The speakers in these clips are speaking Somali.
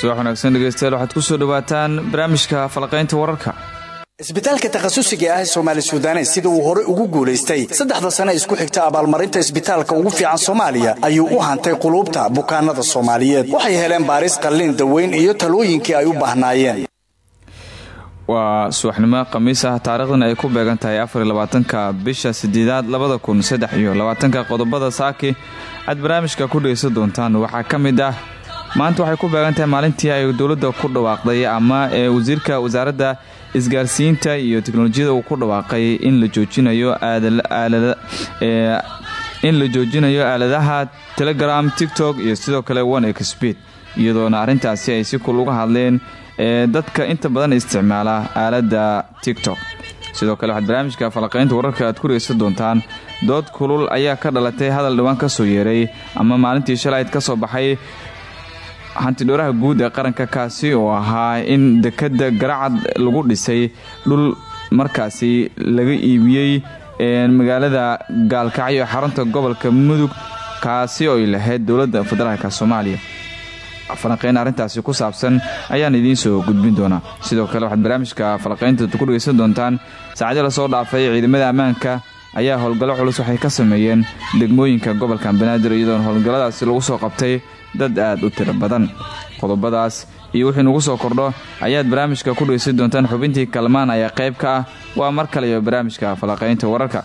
subax wanaagsan dhegeystayaal waxaad ku soo dhawaataan barnaamijka falaqaynta wararka. Isbitaalka takhasusiga ah ee soomaali sudanes sida uu hore ugu guulaystay saddexda sane isku xigta abaalmarinta isbitaalka ugu fiican soomaaliya ayuu u hantay quluubta bukaanada soomaaliyeed. Waxay heleen baaris qallin daweyn iyo talooyinkii ay u baahnaayeen. Waa subaxnimo khamiis ah taariikhdan ay ku beegan tahay afarlabaatanka bisha sideedaad labada kun saddex iyo labaatanka qodobada saaki. Aad barnaamijka ku dhegeysan doontaan waxaa ka mid ah maanta waxay ku beegan maalintii ay dowladda ku dhawaaqday ama ee wasiirka wasaaradda isgaarsiinta iyo teknolojiyada uu ku dhawaaqay in la joojinayo in la joojinayo aaladaha telegram tiktok iyo sidoo kale one expeed iyadoona arrintaasi ay si kul uga hadleen ee dadka inta badan isticmaala aaladda tiktok. Sidoo kale waxaad barnaamijka falaqaynta wararka aad ku dhegeysan doontaan dood kulul ayaa ka dhalatay hadal dhawaan ka soo yeeray ama maalintii shalayd ka soo baxay hantidhooraha guud ee qaranka kaasi oo ahaa in dekadda garacad lagu dhisay dhul markaasi laga iibiyey magaalada gaalkacyo xarunta gobolka mudug kaasi oo ay lahayd dowladda federaalka soomaaliya. Falanqeyn arrintaasi ku saabsan ayaan idiin soo gudbin doonaa. Sidoo kale waxaad barnaamijka falaqaynta ku dhegeysan doontaan saacadii la soo dhaafay ciidamada ammaanka ayaa howlgallo culus waxay ka sameeyeen degmooyinka gobolka banaadir iyadoona howlgalladaasi lagu soo qabtay dad aad u tiro badan. Qodobadaas iyo wixii nugu soo kordho ayaad barnaamijka ku dhegeysan doontaan xubintii kalmaan ayaa qayb ka ah. Waa mar kale iyo barnaamijka falaqaynta wararka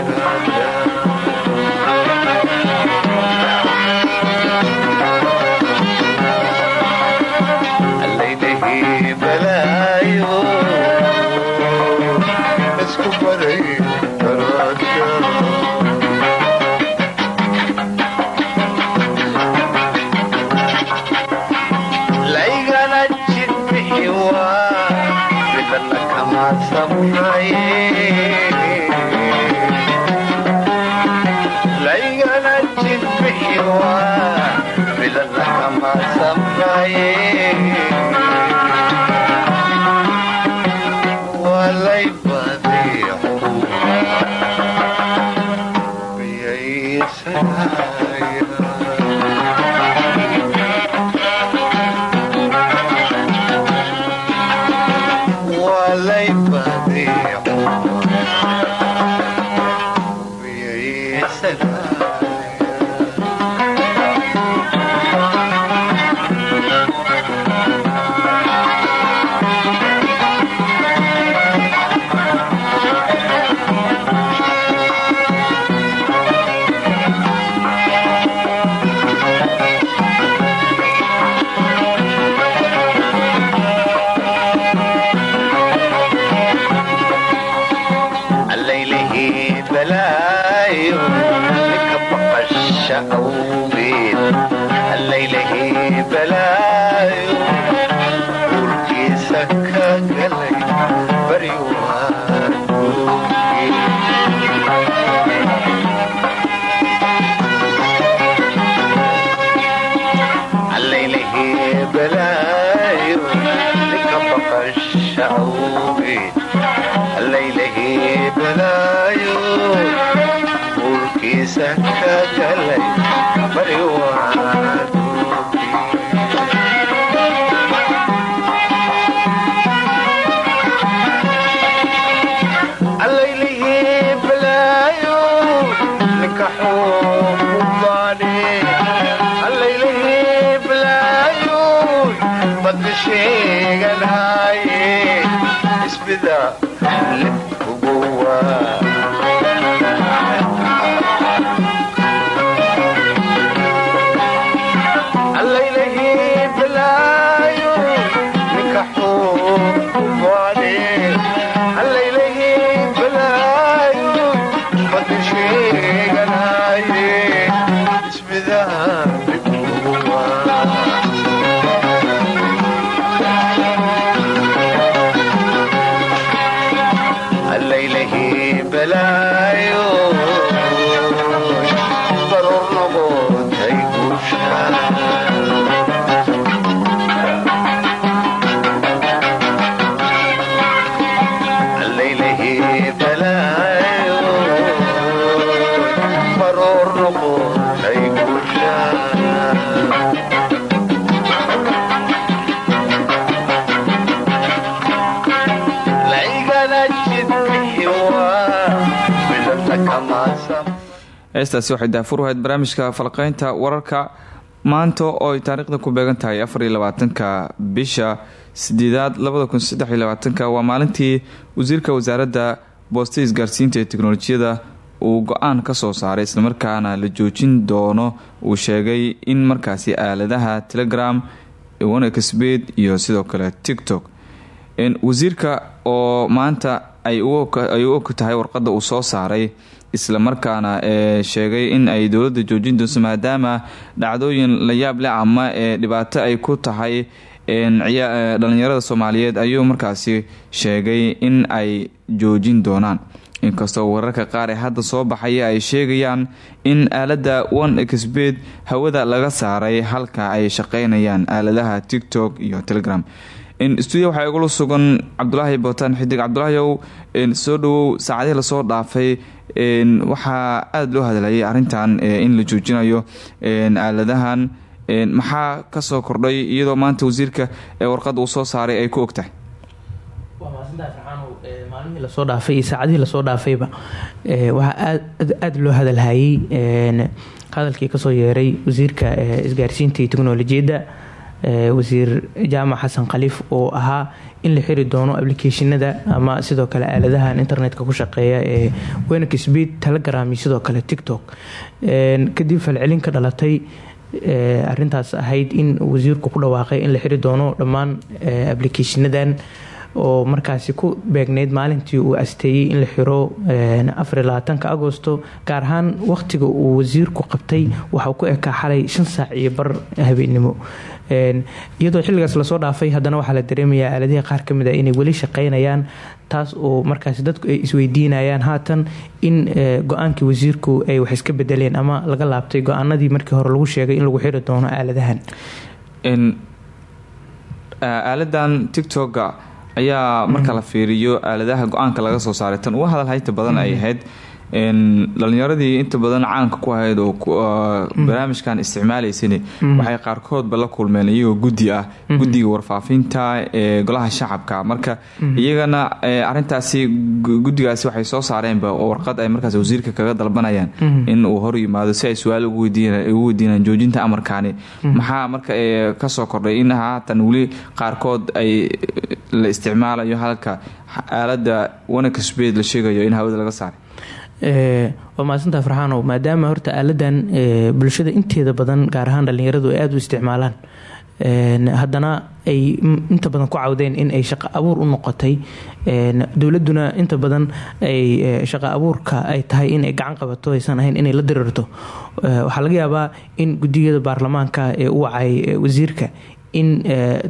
بيعيش العايرة balaayo ninka baqasha awgeed halaylahay balaayo guulkiisa ka galay baryuhaa laylahay balaa ida سلام heestaasi waxay daafur ahayd barnaamijka falqeynta wararka maanta oo ay taariikhda ku beegan tahay afariyo labaatanka bisha sideedaad labada kun waa maalintii wasiirka wasaaradda boosta isgaarsiinta ee teknolojiyada uu go'aan ka soo saaray islamarkaana la joojin doono uu sheegay in markaasi aaladaha telegram wanexbed iyo sidoo kale tiktok. Wasiirka oo maanta ay u og tahay warqada uu soo saaray isla markaana ee sheegay in ay dowladda joojin doonto maadaama dhacdooyin la yaab leh ama ee dhibaato ay ku tahay dhalinyarada soomaaliyeed ayuu markaasi sheegay in ay joojin doonaan. Inkastoo wararka qaar ee hadda soo baxaya ay sheegayaan in aalada one exbed hawada laga saaray halka ay shaqeynayaan aaladaha tiktok iyo telegram. Stuudiya waxaa igula sugan cabdulaahi bootaan xidig cabdulaahiyow soo dhawow saacadihii la soo dhaafay waxaa aada loo hadlayay arintan in la joojinayo aaladahan maxaa ka soo kordhay iyadoo maanta wasiirka warqada uu soo saaray ay ku ogtahay maalmihii la soo dhaafay iyo saacadihii la soo dhaafayba waxaa aada loo hadalhayay hadalkii ka soo yeeray wasiirka isgaarsiinta iyo teknolojiyadda wasiir jaamac xasan khaliif oo ahaa in la xiri doono applicationada ama sidoo kale aaladahan internetka ku shaqeeya ee wenak speed telegram iyo sidoo kale tiktok. Kadib falcelin ka dhalatay arintaas ahayd in wasiirku ku dhawaaqay in la xiri doono dhammaan applicationadan oo markaasi ku beegneyd maalintii uu asteeyey in la xiro afarlabaatanka agosto gaar ahaan waqtiga uu wasiirku qabtay waxauu ku ekaa xalay shan saac iyo bar habeenimo iyadoo xilligaas la soo dhaafay haddana waxaa la dareemayaa aaladihii qaar ka mid a inay weli shaqeynayaan taas oo markaasi dadku ay isweydiinayaan haatan in go'aankii wasiirku ay wax iska bedeleen ama laga laabtay go'aanadii markii hore lagu sheegay in lagu xiri doono aaladahan. Aaladan tictoka ayaa marka la fiiriyo aaladaha go'aanka laga soo saaray. Tan uga hadal hayta badan ay ahayd dhalinyaradii inta badan caanka ku ahayd oo barnaamijkan isticmaalaysani waxay qaarkoodba la kulmeen iyagoo guddi ah. Guddiga warfaafinta ee golaha shacabka. Marka iyagana arintaasi guddigaasi waxay soo saareenba warqad ay markaas wasiirka kaga dalbanayaan in uu hor yimaado si ay su'aal ugu weydiinaan joojinta amarkaani. Maxaa marka ka soo kordhay in haatan weli qaarkood ay la isticmaalayo halka aalada wanakasbeed la sheegayo in hawada laga saaray waa mahadsantaa farxaanow maadaama horta aaladan bulshada inteeda badan gaar ahaan dhalinyaradu ay aada u isticmaalaan. Haddana ay inta badan ku cawdeen in ay shaqo abuur u noqotay. Dowladuna inta badan ay shaqo abuurka ay tahay inay gacan qabato aysan ahayn inay la dirirto waxaa laga yaabaa in gudiyada baarlamaanka ee u wacay wasiirka in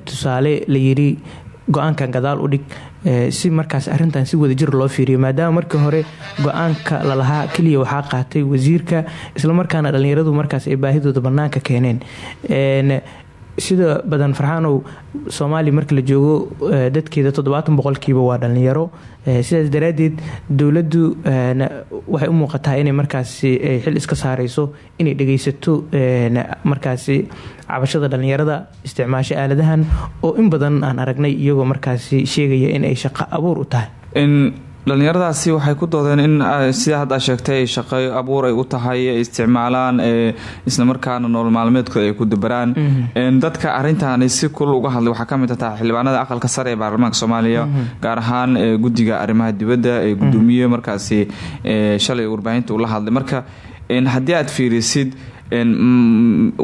tusaale la yiri go'aankan gadaal u dhig si markaas arintan si wadajir loo fiiriyo maadaama markii hore go'aanka lalahaa keliya waxaa qaatay wasiirka islamarkaana dhalinyaradu markaas ay baahidooda banaanka keeneen sida badan farxaanow soomaaliya marka la joogo dadkeeda toddobaatan boqolkiiba waa dhalinyaro sidaas daraadeed dowladdu waxay u muuqataa inay markaasi xil iska saareyso inay dhageysato markaasi cabashada dhalinyarada isticmaasho aaladahan oo in badan aan aragnay iyagoo markaasi sheegaya in ay shaqo abuur u tahay dhalinyaradaasi waxay ku doodeen in sida hadda sheegtay shaqo abuur ay u tahay ay isticmaalaan islamarkaana nolol maalmeedkooda ay ku dabaraan dadka arintaani si kul uga hadlay waxaa ka mid tahay xildhibaanada aqalka sare ee baarlamaanka soomaaliya gaar ahaan guddiga arrimaha dibadda ee gudoomiye markaasi shalay warbaahinta ula hadlay marka haddii aad fiirisid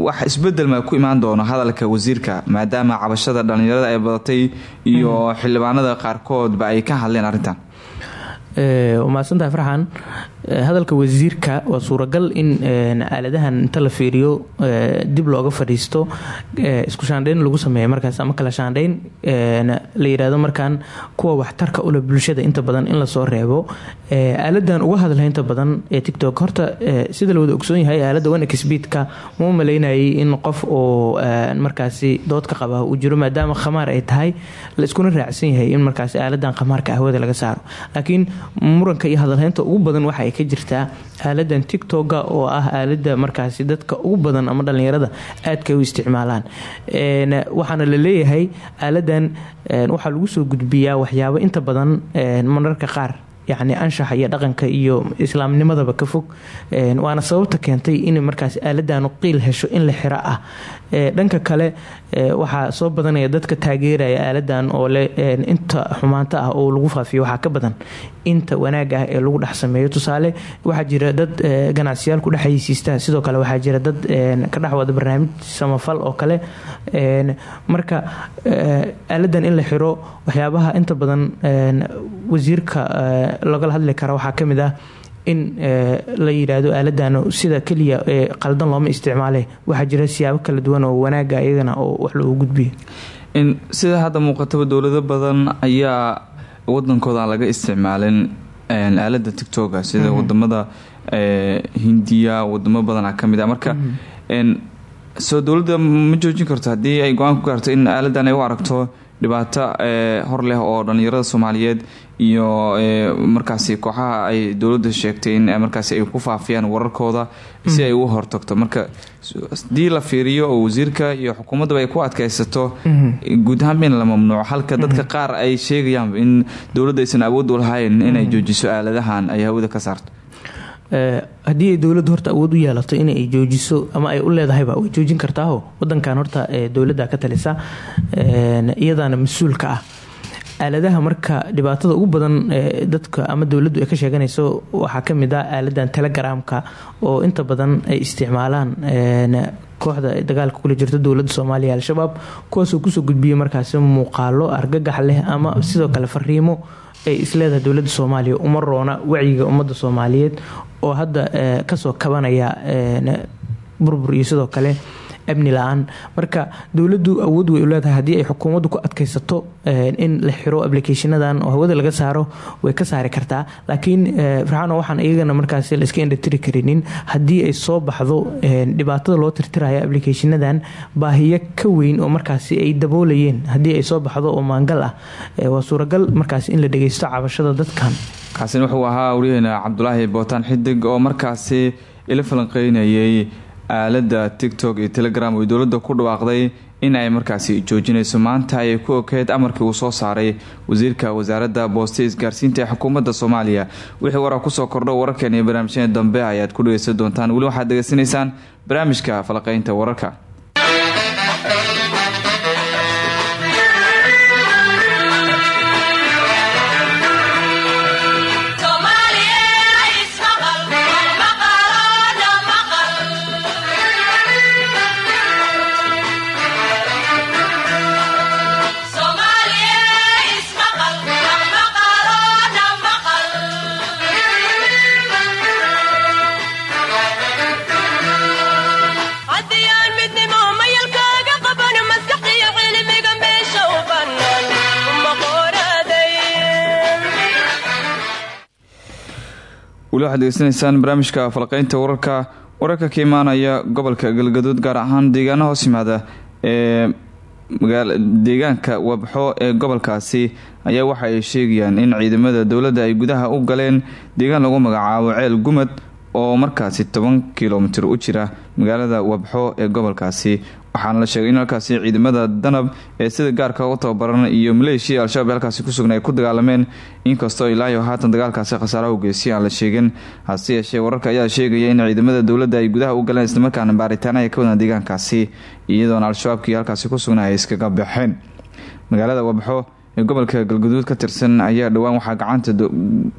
wax isbeddel ma ku imaan doono hadalka wasiirka maadaama cabashada dhalinyarada ay badatay iyo xildhibaanada qaarkoodba ay ka hadleen arrintan mahadsantahay farxan hadalka wasiirka waa suuragal in aaladahan inta la fiiriyo dib looga fadhiisto isku shaandhayn lagu sameeyo markaas ama kala shaandhayn la yiraahdo markaan kuwa waxtarka ule bulshada inta badan in la soo reebo. Aaladan uga hadla inta badan ee tictok horta sida la wada ogsoon yahay aalada wanexbeedka mau maleynayay in qof oo markaasi dood qaba uu jiro maadaama khamaar ay tahay la iskuna raacsan yahay in markaas aaladan khamaarka ahwada laga saaro. Laakiin muranka iyo hadalhaynta ugu badan waxa ay ka jirtaa aaladan tictoga oo ah aalada markaasi dadka ugu badan ama dhalinyarada aadka u isticmaalaan. Waxaana la leeyahay aaladan waxaa lagu soo gudbiyaa waxyaabo inta badan mararka qaar yacni anshaxa iyo dhaqanka iyo islaamnimadaba ka fog. Waana sababta keentay in markaas aaladanu qiil hesho in la xiro ah dhanka kale waxaa soo badanaya dadka taageeraya aaladan oo leh inta xumaanta ah oo lagu faafiyo waxaa ka badan inta wanaag ah ee lagu dhex tusaale waxaa jira dad ganacsiyaal ku dhexaysiista sidoo kale waxaa jira dad ka dhexwada barnaamij samafal oo kale marka aaladan in la xiro waxyaabaha inta badan wasiirka lagala hadli kara waxaa ka mid ah in la yiraahdo aaladan sida keliya qaldan looma isticmaale. Waxaa jira siyaabo kala duwan oo wanaaga iyagana oo wax loogu gudbiyo. Sida hadda muuqataba dowlado badan ayaa wadankooda aan laga isticmaalin aalada tictoga sida waddamada hindiya wadamo badana ka mid a marka soo dowladda ma joojin karto haddii ay go'aan ku gaarto in aaladan ay u aragto dhibaato hor leh oo dhalinyarada soomaaliyeed iyo markaasi kooxaha ay dowladda sheegtay in markaasi ay ku faafiyaan wararkooda si ay uga hortagto. Marka haddii la fiiriyo oo wasiirka iyo xukuumaddaba ay ku adkaysato guud ahaan bin la mamnuuco halka dadka qaar ay sheegayaan in dowladda aysan awood u lahayn inay joojiso aaladahan ay hawada ka saarto haddii ay dowladdu horta awood u yeelato in ay joojiso ama ay u leedahayba way joojin kartaaho. Wadankan horta dowladda ka talisa iyadaana mas'uulka ah. Aaladaha marka dhibaatada ugu badan dadka ama dowladdu ay ka sheeganayso waxaa ka mid ah aaladan telegramka oo inta badan ay isticmaalaan kooxda dagaalka kula jirta dowladda soomaaliya al-shabaab kuwaasoo ku soo gudbiyay markaasi muuqaalo argagax leh ama sidoo kale fariimo ay isleedahay dowladda soomaaliya uma roona wacyiga ummadda soomaaliyeed oo hadda ka soo kabanaya burbur iyo sidoo kale amni la'aan. Marka dowladdu awood way u leedahay haddii ay xukuumaddu ku adkaysato in la xiro applicationadan oo hawada laga saaro way ka saari kartaa. Laakiin farxaano waxaan iyagana markaas la iska indhatiri karinin haddii ay soo baxdo dhibaatada loo tirtiraya applicationadan baahiyo ka weyn oo markaasi ay daboolayeen haddii ay soo baxdo oo maangal ah. Waa suuragal markaas in la dhageysto cabashada dadkan. Kaasina wuxuu ahaa waryaheena cabdulaahi bootaan xidig oo markaasi ila falanqeynayay aalada tictok iyo telegram oo dowladda ku dhawaaqday in ay markaasi joojinayso. Maanta ayay ku okeed amarkii uu soo saaray wasiirka wasaaradda booste isgaarsiinta ee xukuumadda soomaaliya. Wixii warar ku soo kordho wararkeen iyo barnaamijyada dambe ayaad ku dhegeysan doontaan. Weli waxaad degeysanaysaan barnaamijka falaqeynta wararka waxaad degeysanaysaan barnaamijka falqeynta wararka wararka ka imaanaya gobolka galgaduud gaar ahaan deegaana hoos yimaada ee deegaanka wabxo ee gobolkaasi ayaa waxa ay sheegayaan in ciidamada dowladda ay gudaha u galeen deegaan lagu magacaabo ceel gumad oo markaasi toban kilomitir u jira magaalada wabxo ee gobolkaasi waxaana la sheegay in halkaasi ciidamada danab ee sida gaarka u tababaran iyo maleeshiya al-shabaab halkaasi kusugna ay ku dagaalameen inkastoo ilaayo haatan dagaalkaasi khasaaraha u geystay aan la sheegin. Hase yeeshee wararka ayaa sheegaya in ciidamada dowladda ay gudaha u galeen islamarkaana baaritaana ay ka wadaan deegaankaasi iyadoona al-shabaabkii halkaasi ku sugnaa ay iskaga baxeen. Magaalada wabxo ee gobolka galguduud ka tirsan ayaa dhowaan waxaa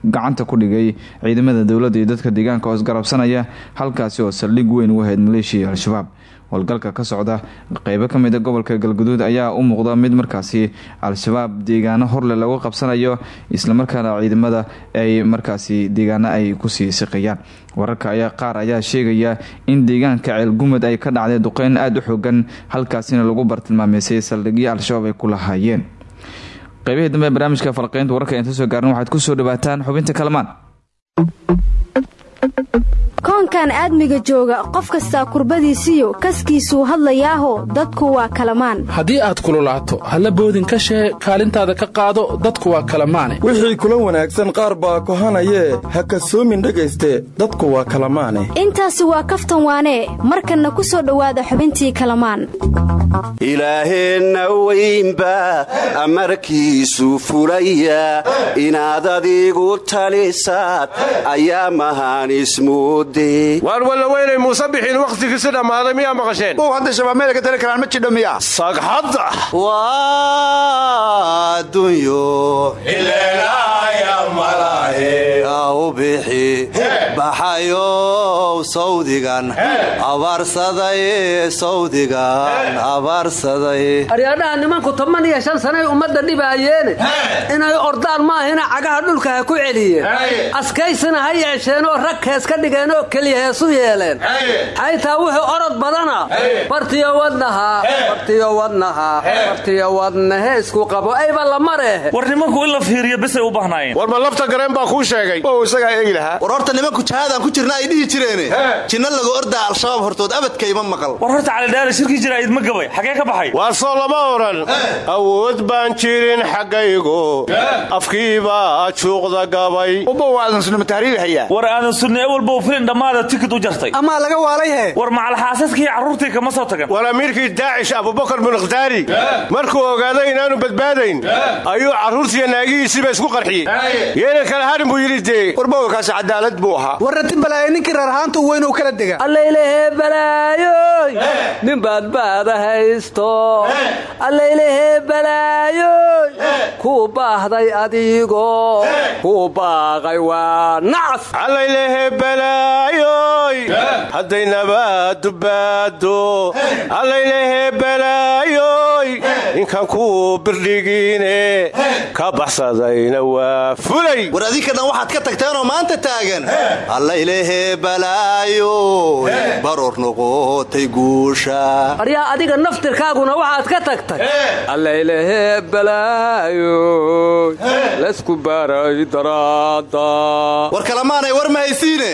gacanta ku dhigay ciidamada dowladda iyo dadka deegaanka hoos garabsanaya halkaasi oo saldhig weyn u ahayd maleeshiya al-shabaab. Howlgalka ka socda qeybo ka mida gobolka galguduud ayaa u muuqda mid markaasi al-shabaab deegaano horle lagu qabsanayo islamarkaana ciidamada ay markaasi deegaano ay ku sii siqayaan wararka ayaa qaar ayaa sheegaya in deegaanka ceelgumad ay ka dhacday duqeyn aada u xoogan halkaasina lagu bartilmaameysay saldhigyo al-shabaab ay ku lahaayeen qaybihii dambe barnaamijka falqeynta wararka inta soo gaarin waxaad ku soo dhawaataan xubinta kalamaan koonkan aadmiga jooga qof kastaa kurbadiisiyo kaskiisuu hadlayaaho dadku waa kalamaan. Haddii aad kululaato halla boodin ka shee kaalintaada ka qaado dadku waa kalamaane. Wixii kula wanaagsan qaar baa kohanayee ha kasoomin dhegayste dadku waa kalamaane. Intaasi waa kaftan waanee markanna ku soo dhowaada xubintii kalamaan. Ilaaheenna weynba amarkiisu fulaya inaad adigu talisaad ayaa mahaan ismuud waan walla weynay muuse bixin wakhtigiisi dhammaaday miyaa maqasheen? Bow hadda shabaab meel ka tali karaan ma jidho miya sagxadda waa adduunyo u bixi. Baxayow sawdigan abaarsaday sawdigan abaarsaday. Aryadhaha nimanku toban iyo shan sanay ummadda dhibaayeene inay ordaan maahina cagaha dhulka ha ku celiyeen. Askaysina ha yeesheenoo rag ka dhigeenoo keliya heesu yeeleen. Xaytaa wuxuu orod badana. Bartiyo wadnaha bartiyo wadnaha bartiyo wadnahe isku qabo. Ayba la mareehe war nimanku in la fiiriyo bisay u bahnaayeen war ma lafta gareen baa kuu sheegay. Oo isagaa eegi lahaa. War horta nimanku jahaadaan ku jirna ay dhihi jireene. Jinna lagu ordaa al-shabaab hortood abadkayma maqal. War horta calidhaale shirkii jira idma gabay. Xagee ka baxay? Waa soo lama odhan awood baan jirin xaggaygu. Afkiibaa juuqda gabay. War aadan sunni ewalbow filin dhammaada tikid u jartay. Amaa laga waalay he war macalxaasaskii carruurtii kama soo tagan war amiirkii daacish abubakar bunikhtaari markuu ogaaday inaanu badbaadayn ayuu carruurtiiyo naagihiisiiba isku qarxiyey. Yeena kale harin buu yidhi dee warbawlkaasi cadaalad buu ahaa. Warrati balaayo ninkii reerhaantu weynuu kala dega allaylehe balaayoy nin baadbaada haysto. Allaylehe balaayoy kuu baahday adigo kuu baaqay waa nacas allaylehe balaayoy hadday nabaadu baado allaylehe balaayoy ninkan kuu birdhigiine ka baxsadayna waa fulay. War adinka dhan waxaad ka tagteenoo maanta taagan. Allaylehe balaayoy baroor noqotay guusha. Aryaa adiga naftirkaaguna waxaad ka tagtay. Allaylehe balaayoy laysku baaray daraada war kalamaanay war ma haysiine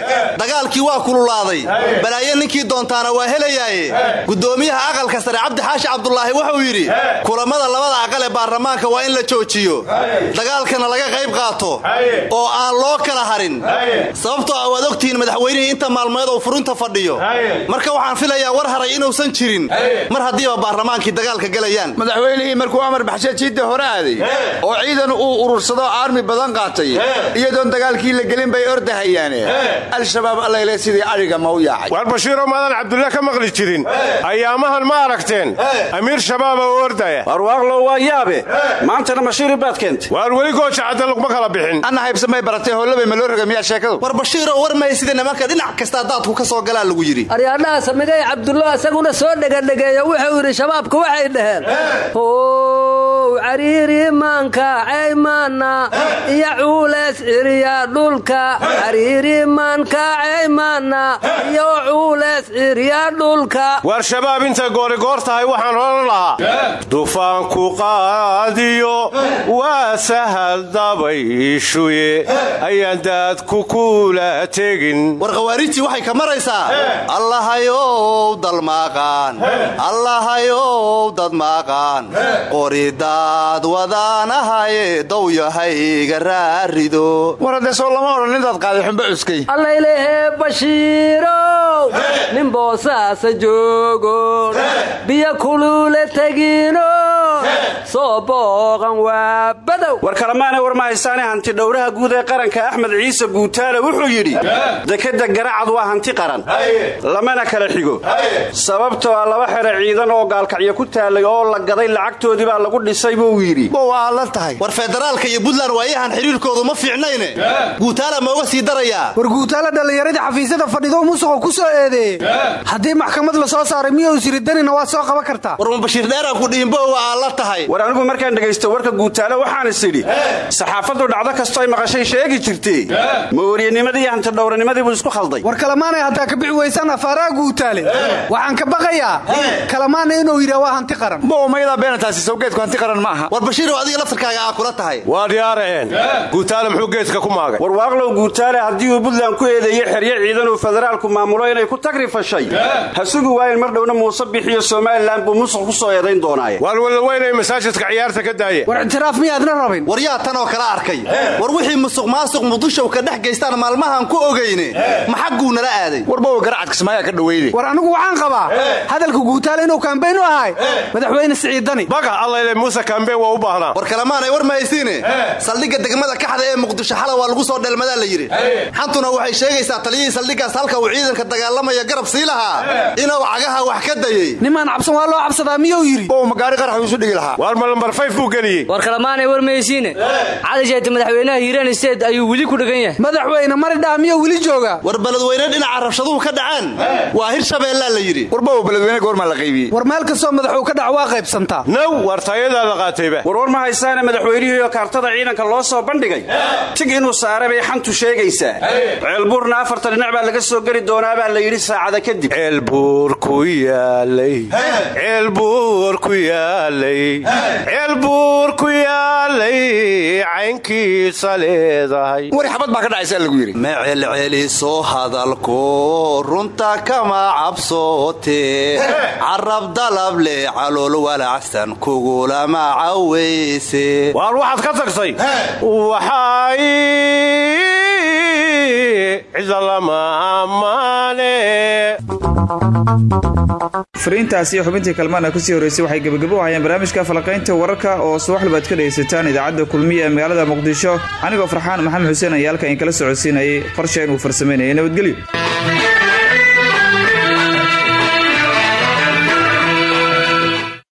dagaalkii waa kululaaday. Balaayo ninkii doontaana waa helayaaye. Guddoomiyaha aqalka sare cabdi xaashi cabdulaahi wuxuu yidhi kulammada labada aqal ee baarlamaanka waa in la joojiyo. Dagaalkana laga qayb qaato oo aan loo kala harin. Sababtoo ah waad ogtihiin madaxweynihii inta maalmeed uu furinta fadhiyo. Marka waxaan filayaa war haray inuusan jirin. Mar haddiiba baarlamaankii dagaalka gelayaan madaxweynihii markuu amar baxshe jiidda hore aaday oo ciidan uu urursado aarmi badan qaatay iyadoon dagaalkii la gelin bay ordahayaane allayle sidii adhiga ma u yaacay waar bashiiroo maadan cabdulla ka maqli jirin? Ayaamahan ma aragteen? Amiir shabaaba u ordaya. Warwaaqlow waa yaabe. Maantana mashiiri baad keentay waar weli gooja cadda laguma kala bixin. Anna haybsamay baratay hollabay ma loo roga miyaa sheekadu? War bashiiroo war mahay sida nimanka dhinac kastaa daadku ka soo galaa lagu yidhi. Aryaadhaha samigay cabdullo isaguna soo dhegadhegeeya wuxuu yidhi shabaabku waxay dhaheen. Cariiri maanka caymana iyo cuuleys ciriya dhulka cariiri maanka caymana iyo cuuleys ciriya dhulka. War shabaab intay goorigoor tahay waxaan odhan lahaa. Dufaanku qaadiyo waa sahal dabayshuye. Ayaan daadku kula tegin. War khawaariijtii waxay ka maraysaa? Allahayow dalmaaqaan allahayow dadmaaqaan qoridaad wadaanahaye raarido war haddee soo lama odhan intaad qaaday xumba cuskay allaylehe bashiirow nin boosaasa joogon biyo kuluule tegino soo booqan waa badow war kalemaana war ma haysaane hanti dhowraha guud ee qaranka axmed ciise guutaale wuxuu yidhi dekadda garacad waa hanti qaran. Lamana kala xigo. Sababtoo ah laba xere ciidan oo gaalkacyo ku taallay oo la gaday lacagtoodii baa lagu dhisay buu yidhi. Waa la tahay. War federaalka iyo buntland waayahan xidhiirkoodu ma fiicnayne guutaala mooga sii darayaa war guutaale dhallinyaradii xafiisyada fadhido musuqa ku soo eedeeye haddii maxkamad la soo saaray miyuu siridanina waa soo qaban kartaa war mabashiir dheeraan ku dhihinbo waa la tahay. War anigu markaan dhegaysto warka guutaale waxaan is idhi saxaafaddu dhacdo kastoo ay maqashay sheegi jirtee maooriyanimadii iyo hantidhowranimadii buu isku khalday. War kalamaanay haddaa ka bixi weysaan afaaraha guutaale. Waxaan ka baqayaa kalamaana inuu yidhaa waa hanti qaran. Mamaydaa beenataasi sawgeedku hanti qaran ma aha war bashiirow adiga laftarkaaga aa kula tahay. Waa diyaaraheen guutaale muxuu geedka ku maagay. War waaqlow guutaale haddii uu buntland ku eedeeyey xeryo ciidan uu federaalku maamulo inay ku tagri fashay ha sugi waayen mar dhowna muuse bixiyo somalilan buu musuq ku soo eedayn doonaaye. Waalwalaweynay masaajidka ciyaarta ka daaya war ictiraaf miyaadna rabin? War yaa tan oo kala arkay. War wixii musuq maasuq muqdishow ka dhex gaystaan maalmahan ku ogayne maxagguu nala aaday? Warbawa garacad kismaayaa ka dhaweyde. War anigu waxaan qabaa. Hadalka guutaale inuu kaambayn u ahay madaxweyne siciidani baga allayle muuse kaambeen waa u baahnaa. War kalemaanay war mahaysiine saldhigga degmada kaxda ee muqdisho xala waa lagu soo dheelmadaa la yidhi. Xantuna waxay sheegaysaa taliyihii saldhiggaas halka uu ciidanka dagaalamaya garab sii lahaa. Inuu cagaha wax ka dayey nimaan cabsan waa loo cabsadaa miyuu yidhi? Oo magaari qarax isu dhigi lahaa. Waar ma lambar fayf buu geliyey. War kalemaanay war mahaysiine cali jeete madaxweynaha hiiraan isteed ayuu weli ku dhegan yahay. Madaxweyne maridhaa miyuu weli joogaa? War beledweyne dhinaca rabshaduhu ka dhacaan. Waa hir shabeellaa la yidhi. Warbawa beledweyne goormaa la qaybiyey war meel kastoo madaxuu ka dhac waa qaybsantaa. Naw war taayadaada qaatayba. War war ma haysaane madaxweynihiioo kaartada ciidanka loo soo bandhigay tig inuu saare bay xantu sheegaysaa. Ceelbuurna afarta dhinac baa laga soo geli doonaa baa la yidhi saacada kadib. Ceelbuur ku yaalay. Ceelbuur ku yaalay. Ceelbuur ku yaalay caynkiisa leedahay wari xabad baa ka dhacaysaa lagu yidhi. Ma celceliso hadalko runta kama cabsoote. Carab dalab leh calool walacsan kugulama cawayse waar waxaad ka tagtay fariintaasi xubintii kalmaana ku sii horreysay waxay gebagabo u hayeen barnaamijka falaqaynta wararka oo subaxlaba ad ka dhegaysataan idaacadda kulmiya magaalada muqdisho. Anigoo farxaan maxamed xuseen ayaa halkan in kala socodsiinayay qorsha inuu farsamaynayay nabadgelyo